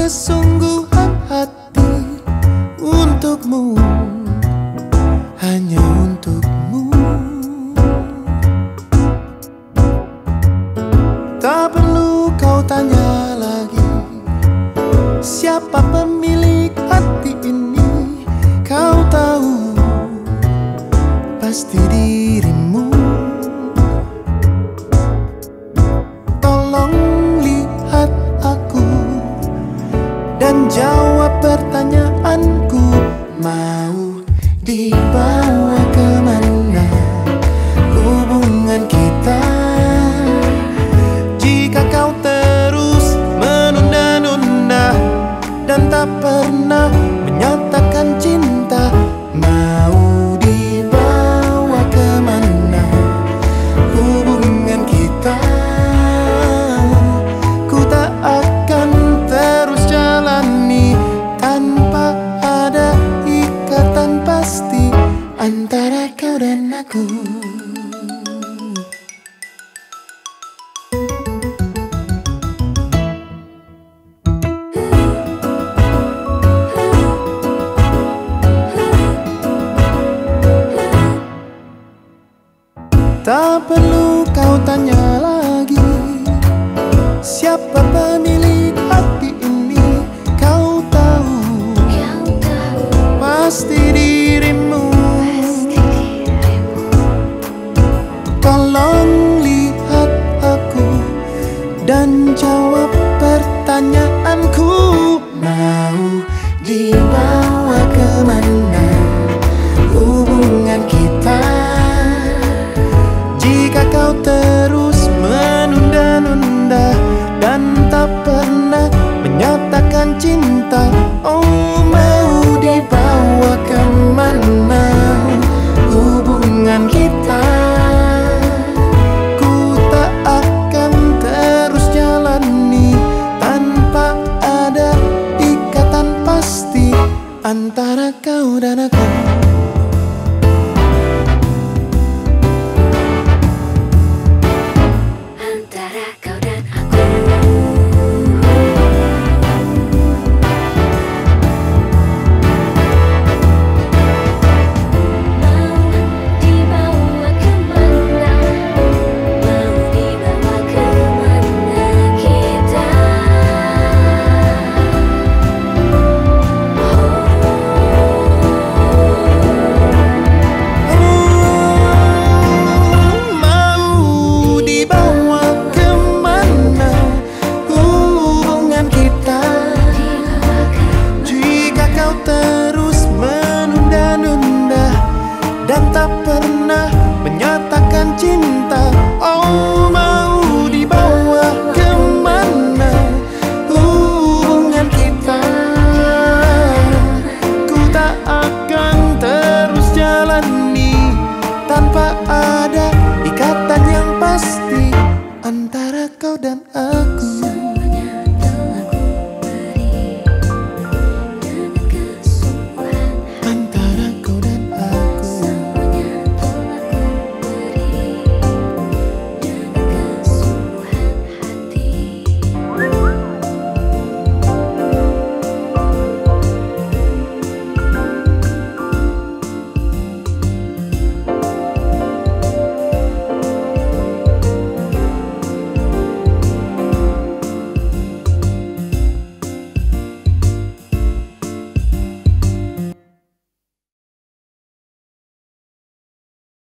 kesungguhan hati untukmu hanya untukmu. Tak perlu kau tanya lagi siapa pemilik hati ini? Kau tahu pasti dirimu. menjawab pertanyaanku Mau dibawa ke antara kau dan aku. Tak perlu kau tanya lagi Siapa penikmat anta